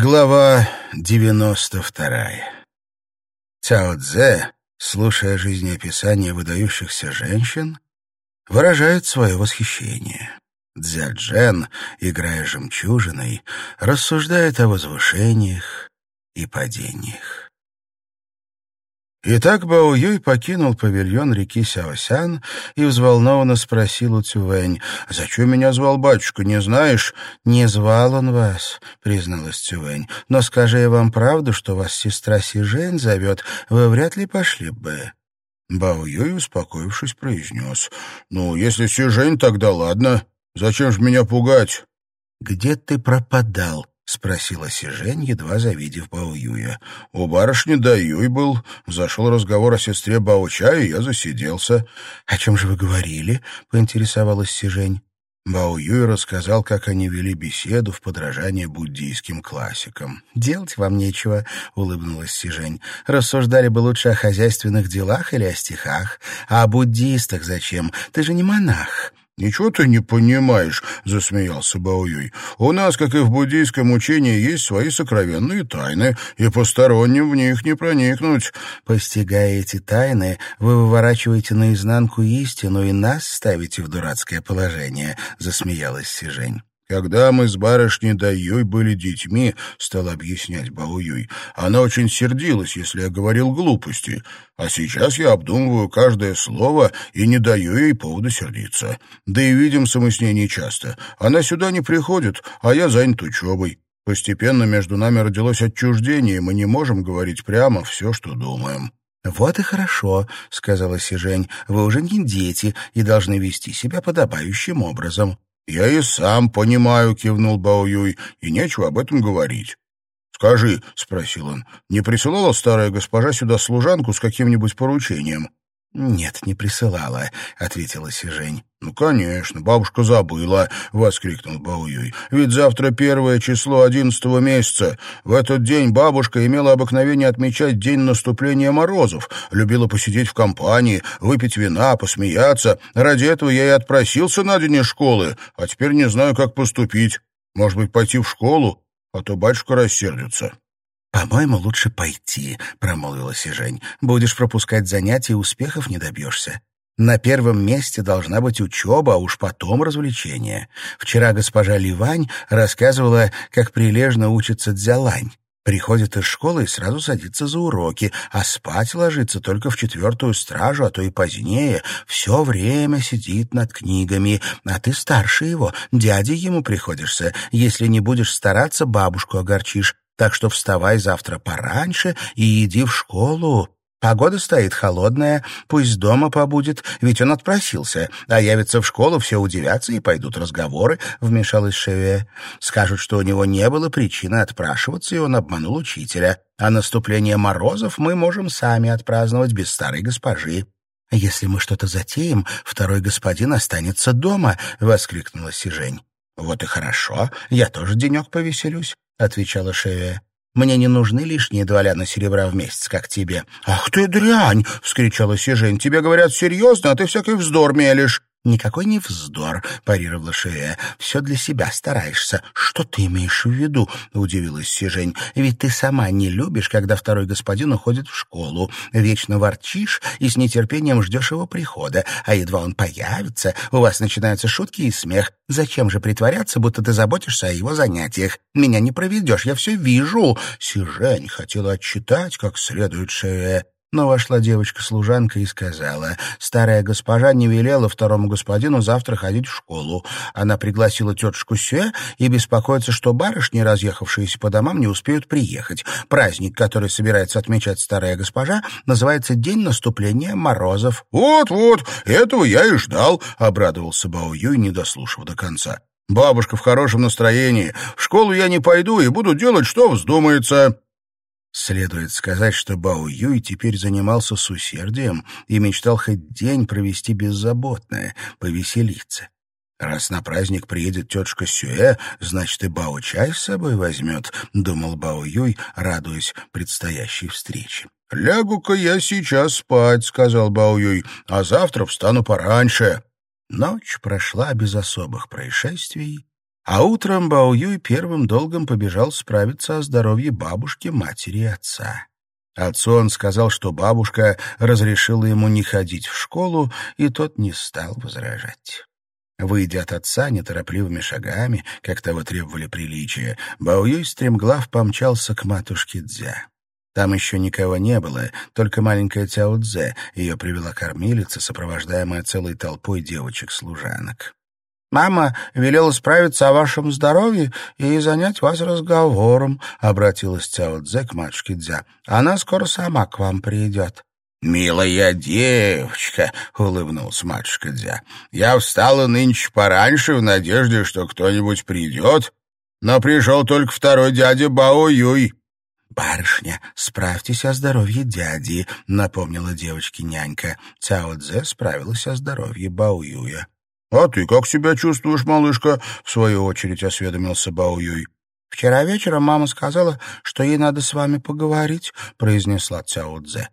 Глава 92. Цао Цзэ, слушая жизнеописания выдающихся женщин, выражает свое восхищение. Дзяджен, играя жемчужиной, рассуждает о возвышениях и падениях. Итак, Бао Юй покинул павильон реки Сяосян и взволнованно спросил у Цювэнь, «Зачем меня звал батюшка, не знаешь?» «Не звал он вас», — призналась Цювэнь. «Но скажи я вам правду, что вас сестра Сижень зовет, вы вряд ли пошли бы». Бао Юй, успокоившись, произнес, «Ну, если Сижень, тогда ладно. Зачем же меня пугать?» «Где ты пропадал?» — спросила Сижень, едва завидев Баоюя. — У барышни Даюй был. Зашел разговор о сестре Бауча, и я засиделся. — О чем же вы говорили? — поинтересовалась Сижень. Баоюй рассказал, как они вели беседу в подражание буддийским классикам. «Делать вам нечего», — улыбнулась Сижень. «Рассуждали бы лучше о хозяйственных делах или о стихах. А о буддистах зачем? Ты же не монах. «Ничего ты не понимаешь», — засмеялся Баоюй. «У нас, как и в буддийском учении, есть свои сокровенные тайны, и посторонним в них не проникнуть». «Постигая эти тайны, вы выворачиваете наизнанку истину и нас ставите в дурацкое положение», — засмеялась Сижень. «Когда мы с барышней Даюй были детьми, — стал объяснять Баоюй, — она очень сердилась, если я говорил глупости, а сейчас я обдумываю каждое слово и не даю ей повода сердиться. Да и видимся мы с ней нечасто. Она сюда не приходит, а я занят учебой. Постепенно между нами родилось отчуждение, и мы не можем говорить прямо все, что думаем». «Вот и хорошо», — сказала Сижень, — «вы уже не дети и должны вести себя подобающим образом». «Я и сам понимаю», — кивнул Бао Юй, — «и нечего об этом говорить». «Скажи», — спросил он, — «не присылала старая госпожа сюда служанку с каким-нибудь поручением?» «Нет, не присылала», — ответила Сижень. «Ну, конечно, бабушка забыла», — воскликнул Бауюй. «Ведь завтра первое число одиннадцатого месяца. В этот день бабушка имела обыкновение отмечать день наступления морозов, любила посидеть в компании, выпить вина, посмеяться. Ради этого я и отпросился на день из школы, а теперь не знаю, как поступить. Может быть, пойти в школу, а то батюшка рассердится». «По-моему, лучше пойти», — промолвила Сижень. «Будешь пропускать занятия, успехов не добьешься. На первом месте должна быть учеба, а уж потом развлечения. Вчера госпожа Ливань рассказывала, как прилежно учится Дзялань. Приходит из школы и сразу садится за уроки, а спать ложится только в четвертую стражу, а то и позднее. Все время сидит над книгами. А ты старше его, дядей ему приходишься. Если не будешь стараться, бабушку огорчишь. Так что вставай завтра пораньше и иди в школу. Погода стоит холодная, пусть дома побудет, ведь он отпросился, а явится в школу, все удивятся и пойдут разговоры, — вмешалась Шеве. Скажут, что у него не было причины отпрашиваться, и он обманул учителя. А наступление морозов мы можем сами отпраздновать без старой госпожи. «Если мы что-то затеем, второй господин останется дома», — воскликнула Сижень. «Вот и хорошо, я тоже денек повеселюсь. — отвечала Шевия. «Мне не нужны лишние два ляна серебра в месяц, как тебе». «Ах ты дрянь!» — вскричала Сижень. «Тебе говорят серьезно, а ты всякий вздор мелешь». «Никакой не вздор», — парировала Шея. «Все для себя стараешься». «Что ты имеешь в виду?» — удивилась Сижень. «Ведь ты сама не любишь, когда второй господин уходит в школу. Вечно ворчишь и с нетерпением ждешь его прихода. А едва он появится, у вас начинаются шутки и смех. Зачем же притворяться, будто ты заботишься о его занятиях? Меня не проведешь, я все вижу». Сижень хотела отчитать как следует Шея. Но вошла девочка-служанка и сказала, старая госпожа не велела второму господину завтра ходить в школу. Она пригласила тетушку Сюэ и беспокоится, что барышни, разъехавшиеся по домам, не успеют приехать. Праздник, который собирается отмечать старая госпожа, называется День наступления морозов. «Вот-вот, этого я и ждал», — обрадовался Бао Юй, не дослушав до конца. «Бабушка в хорошем настроении. В школу я не пойду и буду делать, что вздумается». Следует сказать, что Бао Юй теперь занимался с усердием и мечтал хоть день провести беззаботное, повеселиться. «Раз на праздник приедет тетушка Сюэ, значит, и Бао чай с собой возьмет», — думал Бао Юй, радуясь предстоящей встрече. «Лягу-ка я сейчас спать», — сказал Бао Юй, — «а завтра встану пораньше». Ночь прошла без особых происшествий, А утром Бао Юй первым долгом побежал справиться о здоровье бабушки, матери и отца. Отцу он сказал, что бабушка разрешила ему не ходить в школу, и тот не стал возражать. Выйдя от отца неторопливыми шагами, как того требовали приличия, Баоюй стремглав помчался к матушке Дзя. Там еще никого не было, только маленькая Цяо Цзэ. Ее привела кормилица, сопровождаемая целой толпой девочек-служанок. «Мама велела справиться о вашем здоровье и занять вас разговором», — обратилась Цяо Цзэ к матушке Дзя. «Она скоро сама к вам придет». «Милая девочка», — улыбнулся матушка Дзя, — «я встала нынче пораньше в надежде, что кто-нибудь придет, но пришел только второй дядя Бао Юй». «Барышня, справьтесь о здоровье дяди», — напомнила девочке нянька. Цао Цзэ справилась о здоровье Бао Юя. «А ты как себя чувствуешь, малышка?» — в свою очередь осведомился Бао Юй. «Вчера вечером мама сказала, что ей надо с вами поговорить», — произнесла Цао Цзэ.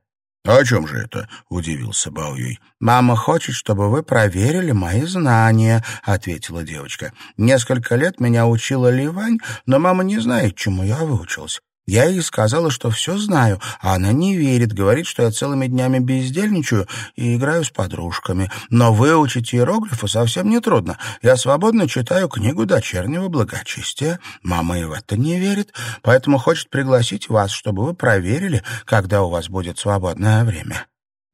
«А о чем же это?» — удивился Баоюй. «Мама хочет, чтобы вы проверили мои знания», — ответила девочка. «Несколько лет меня учила Ливань, но мама не знает, чему я выучилась. Я ей сказала, что все знаю, а она не верит, говорит, что я целыми днями бездельничаю и играю с подружками. Но выучить иероглифы совсем не трудно. Я свободно читаю книгу дочернего благочестия. Мама и в это не верит, поэтому хочет пригласить вас, чтобы вы проверили, когда у вас будет свободное время».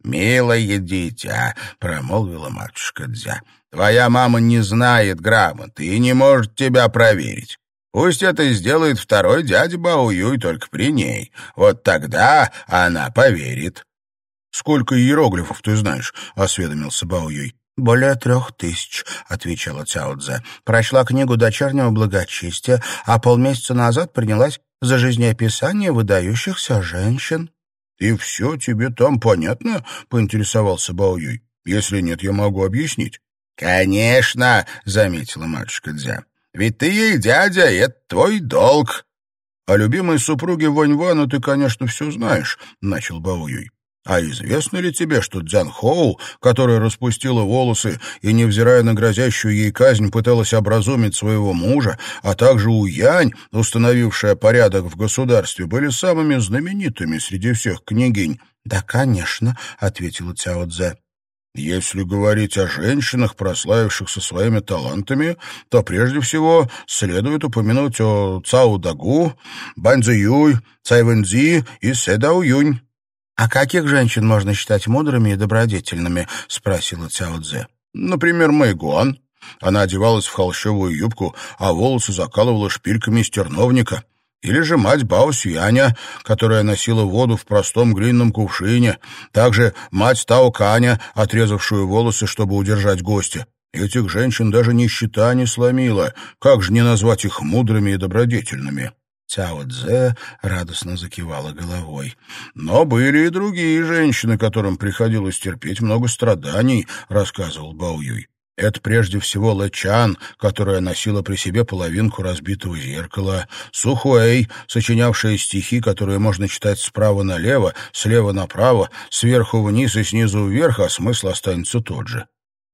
«Милое дитя», — промолвила матушка Дзя, — «твоя мама не знает грамоты и не может тебя проверить. Пусть это сделает второй дядя Баоюй только при ней. Вот тогда она поверит. — Сколько иероглифов ты знаешь? — осведомился Баоюй. «Более трех тысяч», — отвечала Цяодзе. «Прочла книгу дочернего благочестия, а полмесяца назад принялась за жизнеописание выдающихся женщин». «И все тебе там понятно?» — поинтересовался Баоюй. «Если нет, я могу объяснить». «Конечно», — заметила матушка Дзя. Ведь ты ей дядя, и это твой долг. — О любимой супруге Ваньвану ты, конечно, все знаешь, — начал Баоюй. А известно ли тебе, что Дзян Хоу, которая распустила волосы и, невзирая на грозящую ей казнь, пыталась образумить своего мужа, а также Уянь, установившая порядок в государстве, были самыми знаменитыми среди всех княгинь? — Да, конечно, — ответила Цяо Цзэ. Если говорить о женщинах, прославившихся своими талантами, то прежде всего следует упомянуть о Цао Дагу, Бань Юй, Цай Вэнзи и Седао Юнь. «А каких женщин можно считать мудрыми и добродетельными?» — спросила Цао Цзэ. «Например, Мэйгуан. Она одевалась в холщовую юбку, а волосы закалывала шпильками из терновника. Или же мать Бао Сюяня, которая носила воду в простом глиняном кувшине. Также мать Тао Каня, отрезавшую волосы, чтобы удержать гостя. Этих женщин даже нищета не сломила. Как же не назвать их мудрыми и добродетельными? Цао Цзэ радостно закивала головой. «Но были и другие женщины, которым приходилось терпеть много страданий», — рассказывал Бао Юй. Это прежде всего Лэчан, которая носила при себе половинку разбитого зеркала, Сухуэй, сочинявшая стихи, которые можно читать справа налево, слева направо, сверху вниз и снизу вверх, а смысл останется тот же.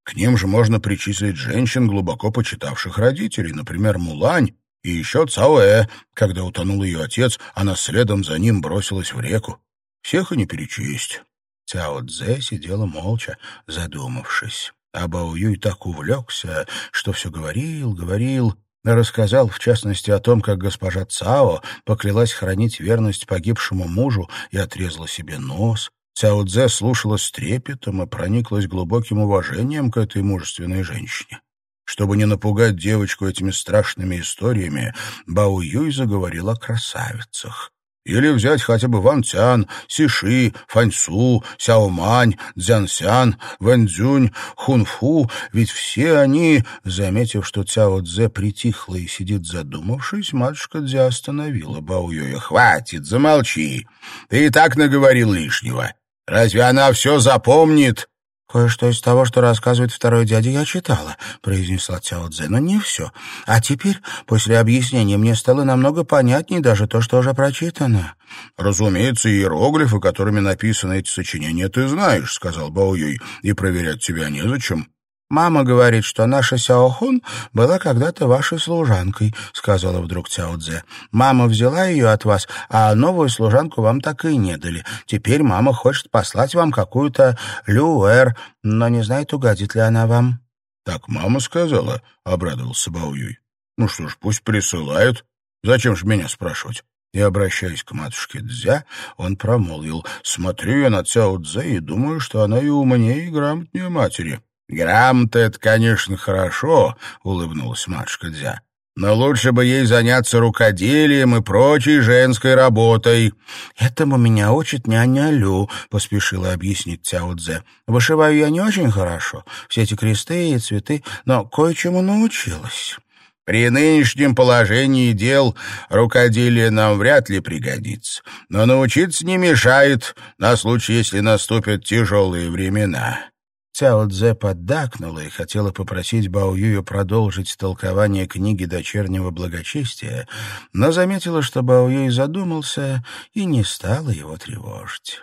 К ним же можно причислить женщин, глубоко почитавших родителей, например, Мулань, и еще Цаоэ. Когда утонул ее отец, она следом за ним бросилась в реку. Всех и не перечесть. Цао Цзэ сидела молча, задумавшись. А Баоюй так увлекся, что все говорил, говорил, рассказал, в частности, о том, как госпожа Цао поклялась хранить верность погибшему мужу и отрезала себе нос. Цао Цзэ слушала с трепетом и прониклась глубоким уважением к этой мужественной женщине. Чтобы не напугать девочку этими страшными историями, Бао Юй заговорил о красавицах. Или взять хотя бы Ван Цян, Сиши, Фаньсу, Сяомань, Цзянсян, Вэнцзюнь, Хунфу, ведь все они, заметив, что Цяо Цзэ притихла и сидит задумавшись, матушка Цзя остановила Бао Юя. «Хватит, замолчи! Ты и так наговорил лишнего. Разве она все запомнит?» «Кое-что из того, что рассказывает второй дядя, я читала», — произнесла Цяо Цзэ, — «но не все. А теперь, после объяснения, мне стало намного понятнее даже то, что уже прочитано». «Разумеется, иероглифы, которыми написаны эти сочинения, ты знаешь», — сказал Бао Юй, — «и проверять тебя незачем». «Мама говорит, что наша Сяохун была когда-то вашей служанкой», — сказала вдруг Цяо Цзэ. «Мама взяла ее от вас, а новую служанку вам так и не дали. Теперь мама хочет послать вам какую-то Люэр, но не знает, угодит ли она вам». «Так мама сказала», — обрадовался Бао Юй. «Ну что ж, пусть присылает. Зачем ж меня спрашивать?» И, обращаясь к матушке Дзя, он промолвил, «Смотрю я на Цяо Цзэ и думаю, что она и умнее, и грамотнее матери». «Грамота — это, конечно, хорошо», — улыбнулась матушка Дзя. «Но лучше бы ей заняться рукоделием и прочей женской работой». «Этому меня учит няня Лю», — поспешила объяснить Цяо Цзэ. «Вышиваю я не очень хорошо, все эти кресты и цветы, но кое-чему научилась». При нынешнем положении дел рукоделие нам вряд ли пригодится, но научиться не мешает на случай, если наступят тяжелые времена. Цяо Цзэ поддакнула и хотела попросить Бао Юя продолжить толкование книги «Дочернего благочестия», но заметила, что Бао Юй задумался и не стала его тревожить.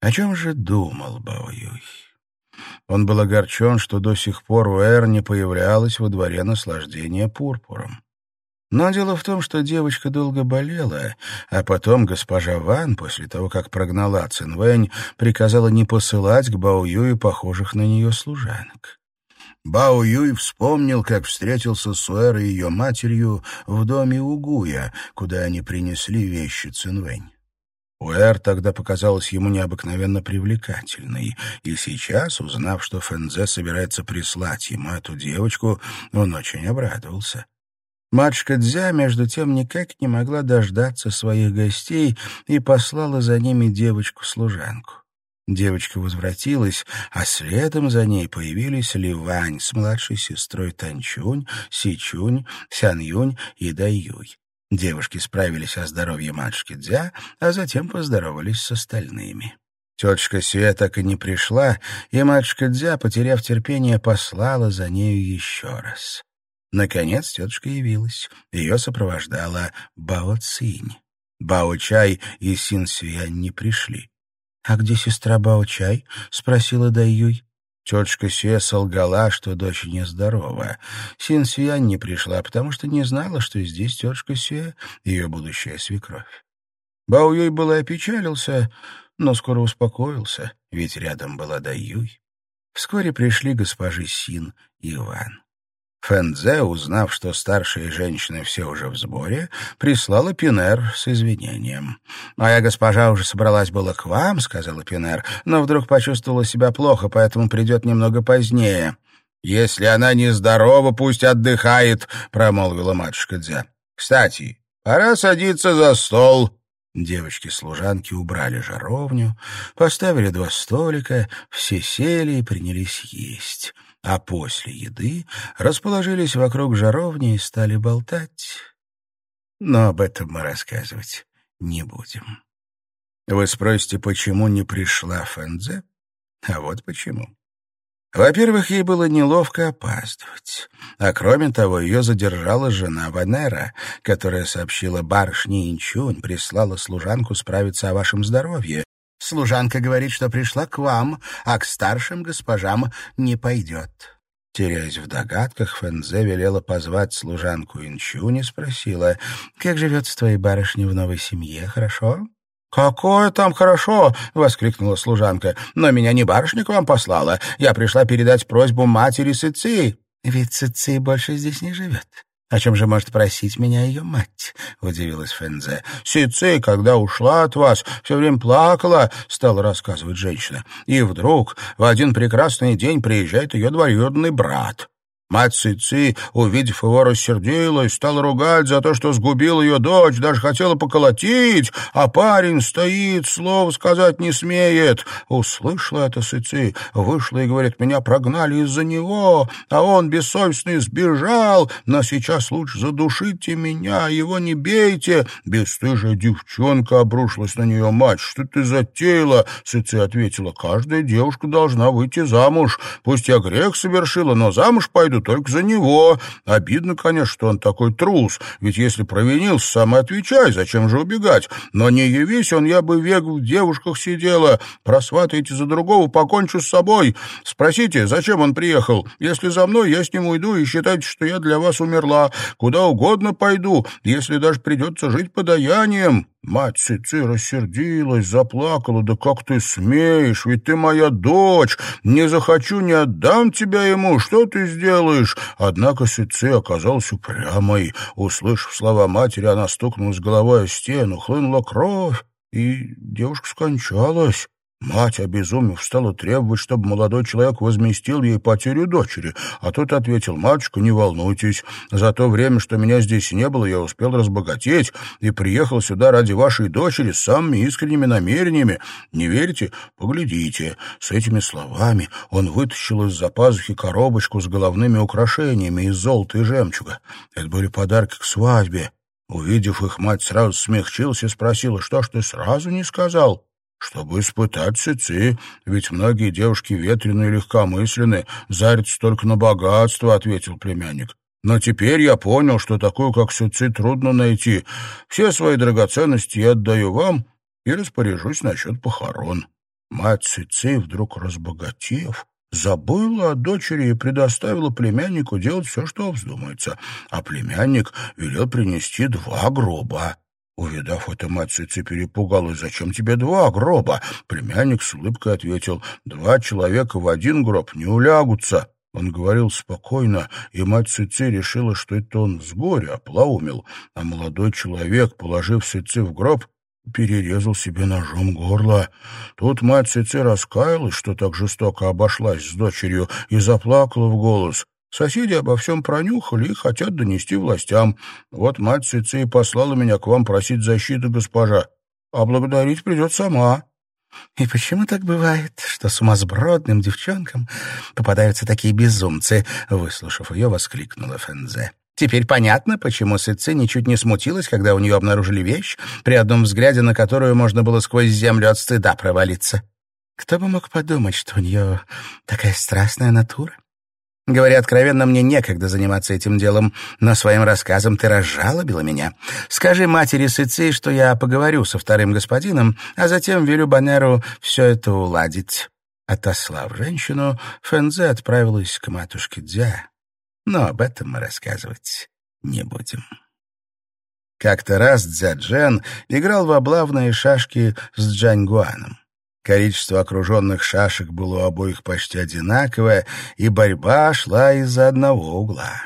О чем же думал Бао Юй? Он был огорчен, что до сих пор у Эр не появлялось во дворе наслаждения пурпуром. Но дело в том, что девочка долго болела, а потом госпожа Ван, после того, как прогнала Цинвэнь, приказала не посылать к Бао Юю похожих на нее служанок. Бао Юй вспомнил, как встретился с Уэр и ее матерью в доме Угуя, куда они принесли вещи Цинвэнь. Уэр тогда показалась ему необыкновенно привлекательной, и сейчас, узнав, что Фэнзе собирается прислать ему эту девочку, он очень обрадовался. Матушка Дзя, между тем, никак не могла дождаться своих гостей и послала за ними девочку-служанку. Девочка возвратилась, а следом за ней появились Ливань с младшей сестрой Танчунь, Сичунь, Сянюнь и Даюй. Девушки справились о здоровье матушки Дзя, а затем поздоровались с остальными. Тетушка Сюэ так и не пришла, и матушка Дзя, потеряв терпение, послала за нею еще раз. Наконец тетушка явилась. Ее сопровождала Бао Цинь. Бао Чай и Син Сюянь не пришли. — А где сестра Бао Чай? — спросила Даюй. Тетушка Сюэ солгала, что дочь нездорова. Син Сюянь не пришла, потому что не знала, что здесь тетушка Сюэ, ее будущая свекровь. Бао Юй было опечалился, но скоро успокоился, ведь рядом была Даюй. Вскоре пришли госпожи Син и Иван. Фэнзе, узнав, что старшие женщины все уже в сборе, прислала Пинер с извинением. «Моя госпожа уже собралась было к вам», — сказала Пинер, «но вдруг почувствовала себя плохо, поэтому придет немного позднее». «Если она нездорова, пусть отдыхает», — промолвила матушка Дзя. «Кстати, пора садиться за стол». Девочки-служанки убрали жаровню, поставили два столика, все сели и принялись есть а после еды расположились вокруг жаровни и стали болтать. Но об этом мы рассказывать не будем. Вы спросите, почему не пришла Фэнзе? А вот почему. Во-первых, ей было неловко опаздывать. А кроме того, ее задержала жена Ванера, которая сообщила барышне Инчунь, прислала служанку справиться о вашем здоровье, Служанка говорит, что пришла к вам, а к старшим госпожам не пойдет». Теряясь в догадках, Фэнзе велела позвать служанку Инчуни и спросила, «Как живется твоей барышня в новой семье, хорошо?» «Какое там хорошо!» — воскликнула служанка. «Но меня не барышня к вам послала. Я пришла передать просьбу матери Сыци». «Ведь Сыци больше здесь не живет. «О чем же может просить меня ее мать?» — удивилась Фензе. «Сици, когда ушла от вас, все время плакала», — стала рассказывать женщина. «И вдруг в один прекрасный день приезжает ее двоюродный брат. Мать Цици, увидев его, рассердилась, стала ругать за то, что сгубил ее дочь, даже хотела поколотить, а парень стоит, слов сказать не смеет. Услышала это Цици, вышла и говорит, меня прогнали из-за него, а он бессовестный сбежал, но сейчас лучше задушите меня, его не бейте. Бесстыжая девчонка обрушилась на нее мать. Что ты затеяла? Цици ответила, каждая девушка должна выйти замуж. Пусть я грех совершила, но замуж пойду только за него. Обидно, конечно, что он такой трус, ведь если провинился, сам отвечай, зачем же убегать? Но не явись он, я бы век в девушках сидела. Просватайте за другого, покончу с собой. Спросите, зачем он приехал? Если за мной, я с ним уйду, и считайте, что я для вас умерла. Куда угодно пойду, если даже придется жить подаянием». Мать Цици рассердилась, заплакала. «Да как ты смеешь? Ведь ты моя дочь! Не захочу, не отдам тебя ему! Что ты сделаешь?» Однако Цици оказалась упрямой. Услышав слова матери, она стукнулась головой о стену, хлынула кровь, и девушка скончалась. Мать, обезумев, стала требовать, чтобы молодой человек возместил ей потерю дочери, а тот ответил, «Матушка, не волнуйтесь, за то время, что меня здесь не было, я успел разбогатеть и приехал сюда ради вашей дочери с самыми искренними намерениями. Не верите? Поглядите». С этими словами он вытащил из-за пазухи коробочку с головными украшениями из золота и жемчуга. Это были подарки к свадьбе. Увидев их, мать сразу смягчилась и спросила, «Что ж ты сразу не сказал?» Чтобы испытать цици, ведь многие девушки ветреные и легкомысленны, зарятся только на богатство, — ответил племянник. Но теперь я понял, что такую, как цици, трудно найти. Все свои драгоценности я отдаю вам и распоряжусь насчет похорон. Мать цици, вдруг разбогатев, забыла о дочери и предоставила племяннику делать все, что вздумается, а племянник велел принести два гроба. Увидав это, мать Цици перепугалась. «Зачем тебе два гроба?» Племянник с улыбкой ответил. «Два человека в один гроб не улягутся». Он говорил спокойно, и мать Цици решила, что это он с горя оплаумил, а молодой человек, положив Цици в гроб, перерезал себе ножом горло. Тут мать Цици раскаялась, что так жестоко обошлась с дочерью, и заплакала в голос. Соседи обо всем пронюхали и хотят донести властям. Вот мать Цици послала меня к вам просить защиты госпожа. А благодарить придет сама». «И почему так бывает, что сумасбродным девчонкам попадаются такие безумцы?» Выслушав ее, воскликнула Фензе. «Теперь понятно, почему Сыци ничуть не смутилась, когда у нее обнаружили вещь, при одном взгляде на которую можно было сквозь землю от стыда провалиться. Кто бы мог подумать, что у нее такая страстная натура? Говоря откровенно, мне некогда заниматься этим делом, но своим рассказом ты разжалобила меня. Скажи матери Сыци, что я поговорю со вторым господином, а затем велю Банеру все это уладить». Отослав женщину, Фэнзе отправилась к матушке Дзя. Но об этом мы рассказывать не будем. Как-то раз Дзяджен играл в облавные шашки с Джаньгуаном. Количество окруженных шашек было у обоих почти одинаковое, и борьба шла из-за одного угла.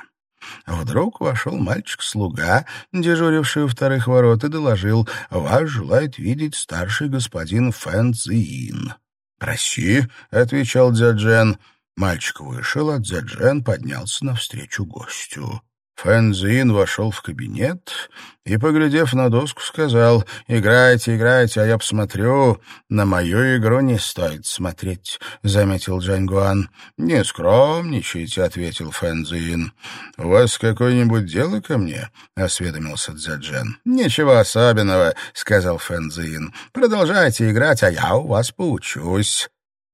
Вдруг вошел мальчик-слуга, дежуривший у вторых ворот, и доложил, «Вас желает видеть старший господин Фэн Цзиин». «Проси», — отвечал Дзяджен. Мальчик вышел, а Дзяджен поднялся навстречу гостю. Фэнзин вошел в кабинет и, поглядев на доску, сказал, «Играйте, играйте, а я посмотрю. На мою игру не стоит смотреть», — заметил Джангуан. «Не скромничайте», — ответил Фэнзин. «У вас какое-нибудь дело ко мне?» — осведомился Дзяджен. «Ничего особенного», — сказал Фэнзин. «Продолжайте играть, а я у вас поучусь».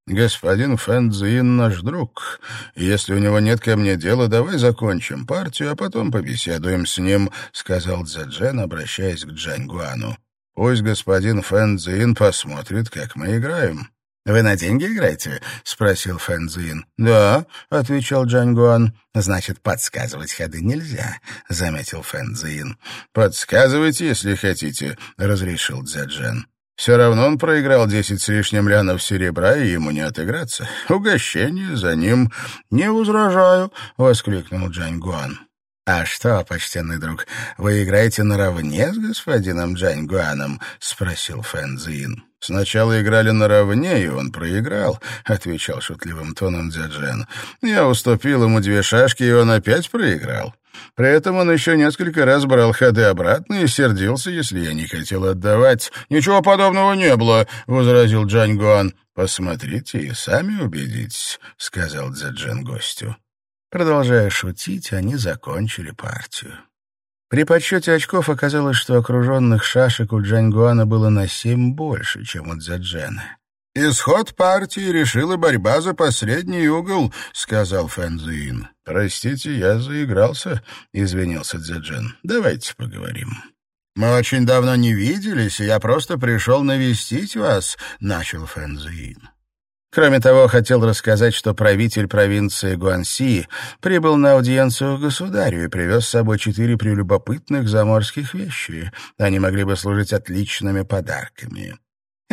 «Господин Фэнцзин наш друг. Если у него нет ко мне дела, давай закончим партию, а потом побеседуем с ним», — сказал Цзэджен, обращаясь к Джаньгуану. «Пусть господин Фэнцзин посмотрит, как мы играем». «Вы на деньги играете?» — спросил Фэнцзин. «Да», — отвечал Джаньгуан. «Значит, подсказывать ходы нельзя», — заметил Фэнцзин. «Подсказывайте, если хотите», — разрешил Цзэджен. Все равно он проиграл десять с лишним лянов серебра, и ему не отыграться. Угощение за ним. «Не возражаю», — воскликнул Джань Гуан. «А что, почтенный друг, вы играете наравне с господином Джань Гуаном?» — спросил Фэн Цзин. «Сначала играли наравне, и он проиграл», — отвечал шутливым тоном Дзяджен. «Я уступил ему две шашки, и он опять проиграл. При этом он еще несколько раз брал ходы обратно и сердился, если я не хотел отдавать. «Ничего подобного не было», — возразил Джань Гуан. «Посмотрите и сами убедитесь», — сказал Дзяджен гостю. Продолжая шутить, они закончили партию. При подсчете очков оказалось, что окруженных шашек у Джаньгуана было на семь больше, чем у Дзяджена. «Исход партии решила борьба за последний угол», — сказал Фэнзин. «Простите, я заигрался», — извинился Дзяджен. «Давайте поговорим». «Мы очень давно не виделись, и я просто пришел навестить вас», — начал Фэнзин. Кроме того, хотел рассказать, что правитель провинции Гуанси прибыл на аудиенцию государю и привез с собой четыре прелюбопытных заморских вещи. Они могли бы служить отличными подарками.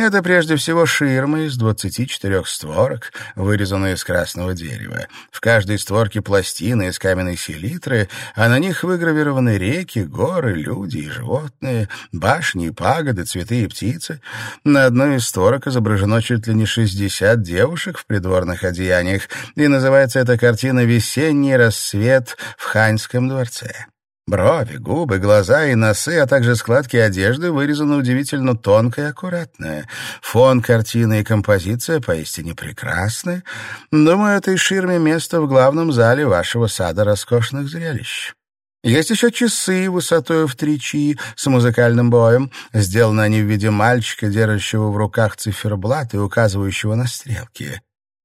Это прежде всего ширмы из 24 створок, вырезанные из красного дерева. В каждой створке пластины из каменной селитры, а на них выгравированы реки, горы, люди и животные, башни и пагоды, цветы и птицы. На одной из створок изображено чуть ли не 60 девушек в придворных одеяниях, и называется эта картина «Весенний рассвет в Ханьском дворце». Брови, губы, глаза и носы, а также складки одежды вырезаны удивительно тонко и аккуратно. Фон картины и композиция поистине прекрасны. Думаю, этой ширме место в главном зале вашего сада роскошных зрелищ. Есть еще часы высотой в три чи с музыкальным боем. Сделаны они в виде мальчика, держащего в руках циферблат и указывающего на стрелки.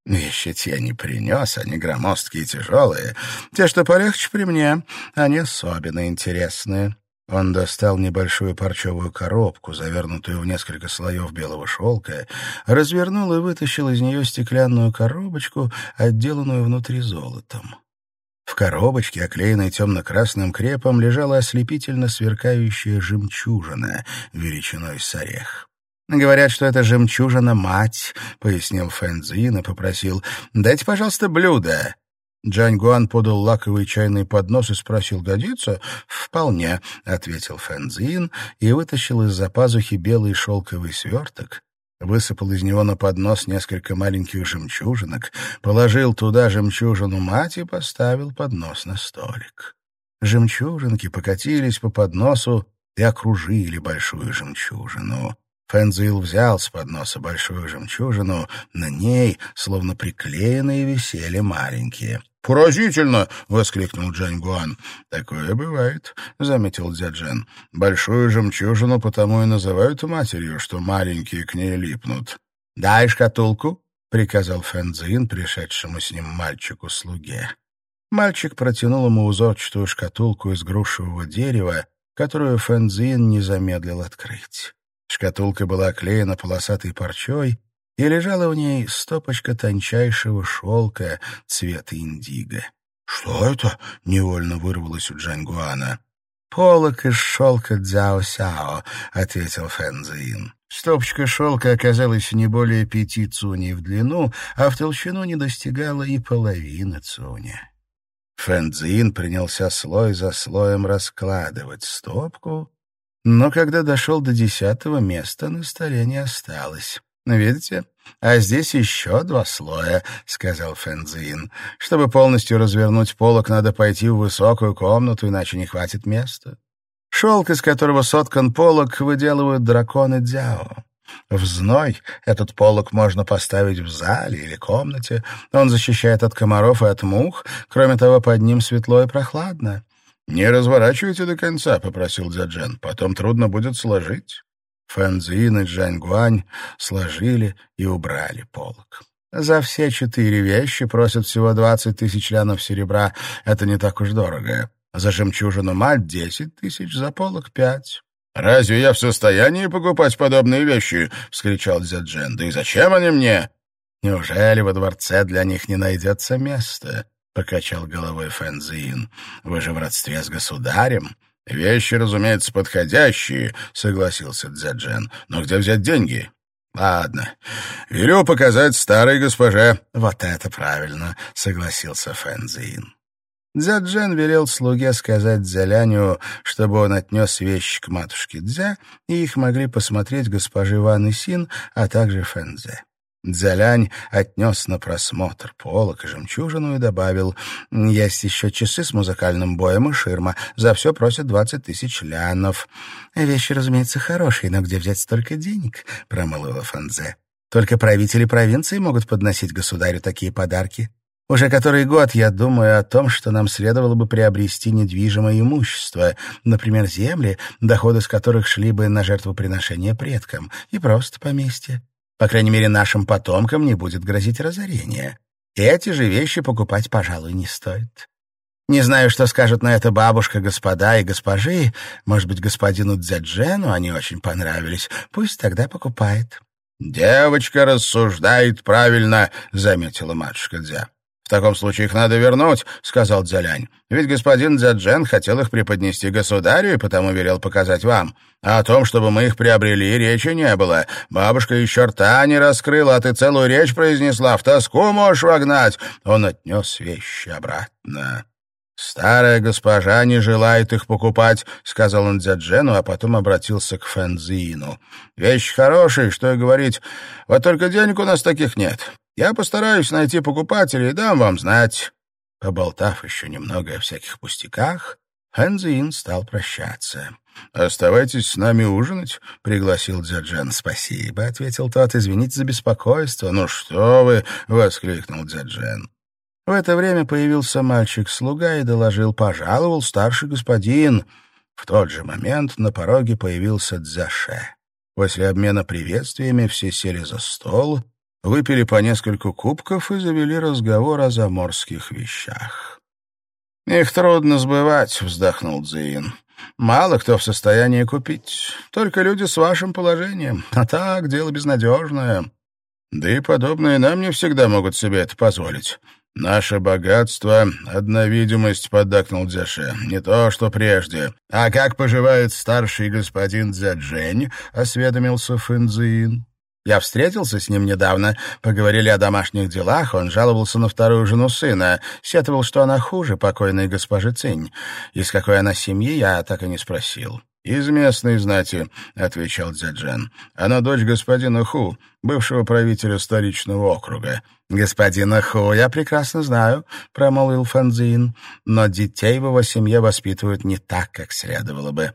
Вещи те не принес, они громоздкие и тяжелые. Те, что полегче при мне, они особенно интересные. Он достал небольшую парчевую коробку, завернутую в несколько слоев белого шелка, развернул и вытащил из нее стеклянную коробочку, отделанную внутри золотом. В коробочке, оклеенной темно-красным крепом, лежала ослепительно сверкающая жемчужина величиной с орех. «Говорят, что это жемчужина-мать», — пояснил Фэнзин и попросил. «Дайте, пожалуйста, блюдо». Джань Гуан подал лаковый чайный поднос и спросил, «Годится?» «Вполне», — ответил Фэнзин и вытащил из-за пазухи белый шелковый сверток, высыпал из него на поднос несколько маленьких жемчужинок, положил туда жемчужину мать и поставил поднос на столик. Жемчужинки покатились по подносу и окружили большую жемчужину. Фэнзуил взял с подноса большую жемчужину, на ней, словно приклеенные, висели маленькие. «Поразительно!» — воскликнул Джань Гуан. «Такое бывает», — заметил Дзяджен. «Большую жемчужину потому и называют матерью, что маленькие к ней липнут». «Дай шкатулку», — приказал Фэнзин, пришедшему с ним мальчику-слуге. Мальчик протянул ему узорчатую шкатулку из грушевого дерева, которую Фэнзин не замедлил открыть. Шкатулка была оклеена полосатой парчой, и лежала в ней стопочка тончайшего шелка цвета индиго. «Что это?» — невольно вырвалось у Джангуана. «Полок из шелка дзяо-сяо», — ответил Фэнзин. Стопочка шелка оказалась не более пяти цуней в длину, а в толщину не достигала и половины цуня. Фэнзин принялся слой за слоем раскладывать стопку, но когда дошел до десятого места, на столе не осталось. «Видите? А здесь еще два слоя», — сказал Фэнзин. «Чтобы полностью развернуть полок, надо пойти в высокую комнату, иначе не хватит места. Шелк, из которого соткан полок, выделывают драконы Дзяо. В зной этот полок можно поставить в зале или комнате. Он защищает от комаров и от мух. Кроме того, под ним светло и прохладно. «Не разворачивайте до конца», — попросил Дзяджен. «Потом трудно будет сложить». Фэнзин и Джаньгуань сложили и убрали полок. За все четыре вещи просят всего двадцать тысяч лянов серебра. Это не так уж дорого. За жемчужину мать — десять тысяч, за полок — пять. «Разве я в состоянии покупать подобные вещи?» — вскричал Дзяджен. «Да и зачем они мне?» «Неужели во дворце для них не найдется места?» — покачал головой Фэнзин. «Вы же в родстве с государем». «Вещи, разумеется, подходящие», — согласился Дзяджен. «Но где взять деньги?» «Ладно, велю показать старой госпоже». «Вот это правильно», — согласился Фэнзин. Дзяджен велел слуге сказать Дзяляню, чтобы он отнес вещи к матушке Дзя, и их могли посмотреть госпожи Ван и Син, а также Фэнзе. Дзялянь отнес на просмотр полок и жемчужину и добавил, «Есть еще часы с музыкальным боем и ширма. За все просят двадцать тысяч лянов». «Вещи, разумеется, хорошие, но где взять столько денег?» — промолвила Фанзе. «Только правители провинции могут подносить государю такие подарки. Уже который год я думаю о том, что нам следовало бы приобрести недвижимое имущество, например, земли, доходы с которых шли бы на жертвоприношение предкам, и просто поместье. По крайней мере, нашим потомкам не будет грозить разорение. Эти же вещи покупать, пожалуй, не стоит. Не знаю, что скажет на это бабушка, господа и госпожи. Может быть, господину Дзяджену они очень понравились. Пусть тогда покупает. «Девочка рассуждает правильно», — заметила матушка Дзя. «В таком случае их надо вернуть», — сказал Дзялянь. «Ведь господин Дзяджен хотел их преподнести государю и потому велел показать вам. А о том, чтобы мы их приобрели, речи не было. Бабушка еще рта не раскрыла, а ты целую речь произнесла. В тоску можешь вогнать». Он отнес вещи обратно. «Старая госпожа не желает их покупать», — сказал он Дзяджену, а потом обратился к Фэнзину. «Вещи хорошие, что и говорить. Вот только денег у нас таких нет. Я постараюсь найти покупателей и дам вам знать». Поболтав еще немного о всяких пустяках, Хэнзин стал прощаться. «Оставайтесь с нами ужинать», — пригласил Дзяджен. «Спасибо», — ответил тот. «Извините за беспокойство». «Ну что вы!» — воскликнул Дзяджен. В это время появился мальчик-слуга и доложил, пожаловал старший господин. В тот же момент на пороге появился Дзяше. После обмена приветствиями все сели за стол, выпили по нескольку кубков и завели разговор о заморских вещах. «Их трудно сбывать», — вздохнул Дзиин. «Мало кто в состоянии купить. Только люди с вашим положением. А так, дело безнадежное. Да и подобные нам не всегда могут себе это позволить. «Наше богатство — одна видимость», — поддакнул Дзяше. «Не то, что прежде. А как поживает старший господин Дзяджень?» — осведомился Фэнзиин. Я встретился с ним недавно, поговорили о домашних делах, он жаловался на вторую жену сына, сетовал, что она хуже покойной госпожи Цинь. Из какой она семьи, я так и не спросил. «Из местной знати», — отвечал Дзяджен. «Она дочь господина Ху, бывшего правителя столичного округа». «Господина Ху я прекрасно знаю», — промолвил Фанзин, «но детей в его семье воспитывают не так, как следовало бы».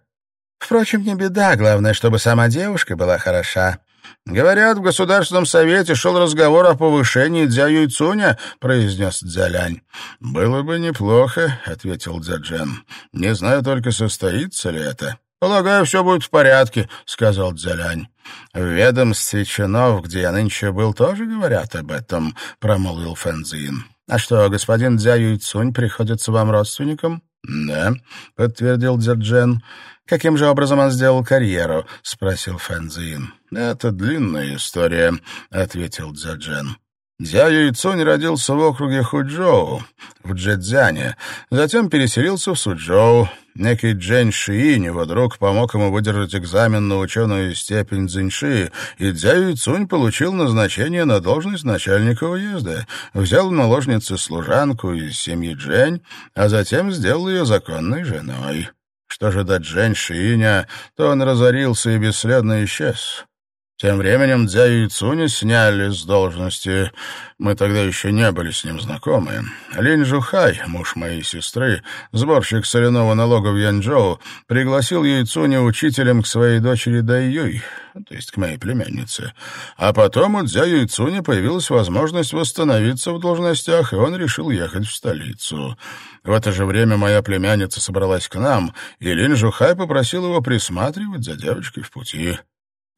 «Впрочем, не беда, главное, чтобы сама девушка была хороша». «Говорят, в Государственном совете шел разговор о повышении Дзя Юйцуня», — произнес Дзялянь. «Было бы неплохо», — ответил Дзяджен. «Не знаю только, состоится ли это». «Полагаю, все будет в порядке», — сказал Дзялянь. «В ведомстве чинов, где я нынче был, тоже говорят об этом», — промолвил Фэнзин. «А что, господин Дзя Юйцунь приходится вам родственником?» «Да», — подтвердил Дзяджен. «Каким же образом он сделал карьеру?» — спросил Фэнзин. «Это длинная история», — ответил Дзяджен. Дзя Юйцунь родился в округе Худжоу, в Джэцзяне, затем переселился в Суджоу. Некий Джень Шиинь, его друг, помог ему выдержать экзамен на ученую степень Цзиньши, и Дзя Юйцунь получил назначение на должность начальника уезда, взял в наложницы служанку из семьи Джень, а затем сделал ее законной женой. Что же до Джень Шииня, то он разорился и бесследно исчез. Тем временем Дзя Цуни сняли с должности. Мы тогда еще не были с ним знакомы. Линь Жухай, муж моей сестры, сборщик соляного налога в Янчжоу, пригласил Юйцуни учителем к своей дочери Дайюй, то есть к моей племяннице. А потом у Дзя Юйцуни появилась возможность восстановиться в должностях, и он решил ехать в столицу. В это же время моя племянница собралась к нам, и Линь Жухай попросил его присматривать за девочкой в пути.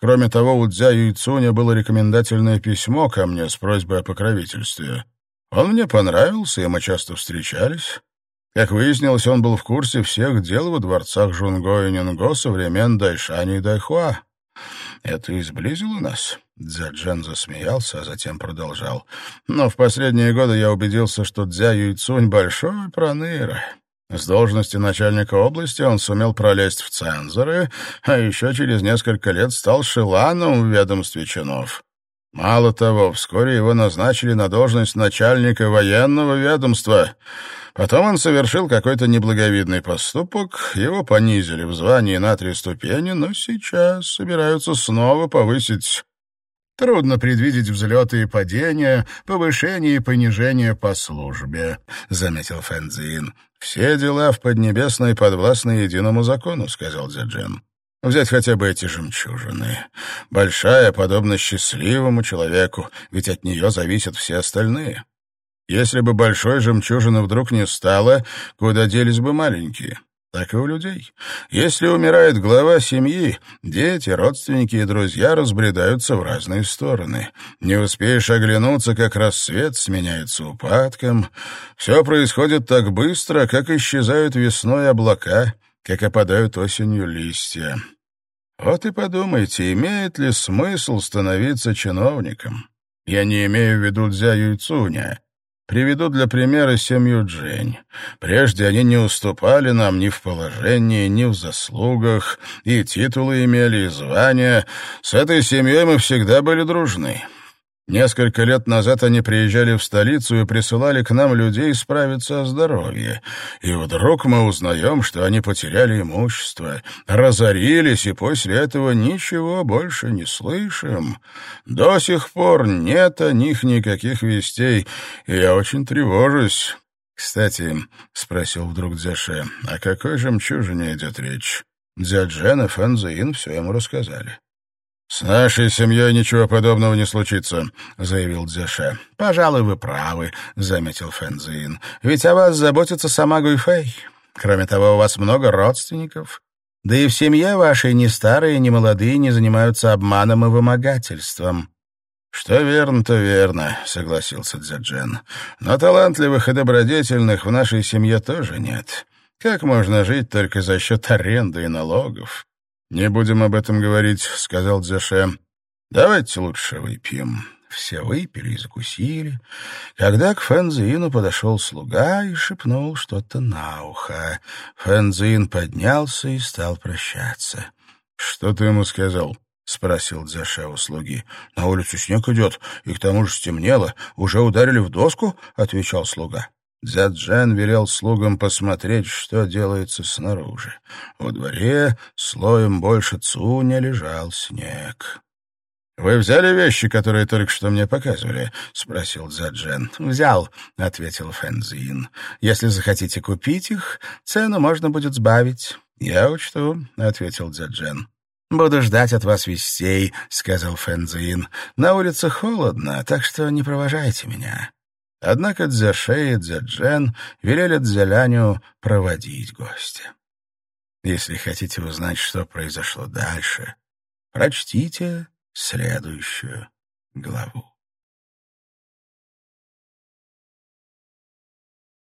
Кроме того, у Дзя Юйцуня было рекомендательное письмо ко мне с просьбой о покровительстве. Он мне понравился, и мы часто встречались. Как выяснилось, он был в курсе всех дел во дворцах Жунго и Нинго со времен Дайшани и Дайхуа. Это изблизило нас. Дзяджен засмеялся, а затем продолжал. Но в последние годы я убедился, что Дзя Юйцунь — большой проныра. С должности начальника области он сумел пролезть в цензоры, а еще через несколько лет стал шиланом в ведомстве чинов. Мало того, вскоре его назначили на должность начальника военного ведомства. Потом он совершил какой-то неблаговидный поступок, его понизили в звании на три ступени, но сейчас собираются снова повысить Трудно предвидеть взлеты и падения, повышение и понижение по службе», — заметил Фэнзин. «Все дела в Поднебесной подвластны единому закону», — сказал Дзяджин. «Взять хотя бы эти жемчужины. Большая, подобно счастливому человеку, ведь от нее зависят все остальные. Если бы большой жемчужины вдруг не стало, куда делись бы маленькие? Так и у людей. Если умирает глава семьи, дети, родственники и друзья разбредаются в разные стороны. Не успеешь оглянуться, как рассвет сменяется упадком. Все происходит так быстро, как исчезают весной облака, как опадают осенью листья. Вот и подумайте, имеет ли смысл становиться чиновником? Я не имею в виду Дзя Юйцуня. Приведу для примера семью Джень. Прежде они не уступали нам ни в положении, ни в заслугах, и титулы имели, и звания. С этой семьей мы всегда были дружны. Несколько лет назад они приезжали в столицу и присылали к нам людей справиться о здоровье. И вдруг мы узнаем, что они потеряли имущество, разорились, и после этого ничего больше не слышим. До сих пор нет о них никаких вестей, и я очень тревожусь. «Кстати», — спросил вдруг Дзяше, — «о какой жемчужине идет речь?» Дзяджен и Фэнзэин все ему рассказали. «С нашей семьей ничего подобного не случится», — заявил Дзяше. «Пожалуй, вы правы», — заметил Фэнзин. «Ведь о вас заботится сама Гуйфэй. Кроме того, у вас много родственников. Да и в семье вашей ни старые, ни молодые не занимаются обманом и вымогательством». «Что верно, то верно», — согласился Дзяджен. «Но талантливых и добродетельных в нашей семье тоже нет. Как можно жить только за счет аренды и налогов?» «Не будем об этом говорить», — сказал Дзяше. «Давайте лучше выпьем». Все выпили и закусили, когда к Фэнзину подошел слуга и шепнул что-то на ухо. Фэнзин поднялся и стал прощаться. «Что ты ему сказал?» — спросил Дзяше у слуги. «На улицу снег идет, и к тому же стемнело. Уже ударили в доску?» — отвечал слуга. Дзяджен велел слугам посмотреть, что делается снаружи. Во дворе слоем больше цуня лежал снег. «Вы взяли вещи, которые только что мне показывали?» — спросил Дзяджен. «Взял», — ответил Фэнзин. «Если захотите купить их, цену можно будет сбавить». «Я учту», — ответил Дзяджен. «Буду ждать от вас вестей», — сказал Фэнзин. «На улице холодно, так что не провожайте меня». Однако Дзяше и Дзяджен велели Дзяляню проводить гостя. Если хотите узнать, что произошло дальше, прочтите следующую главу.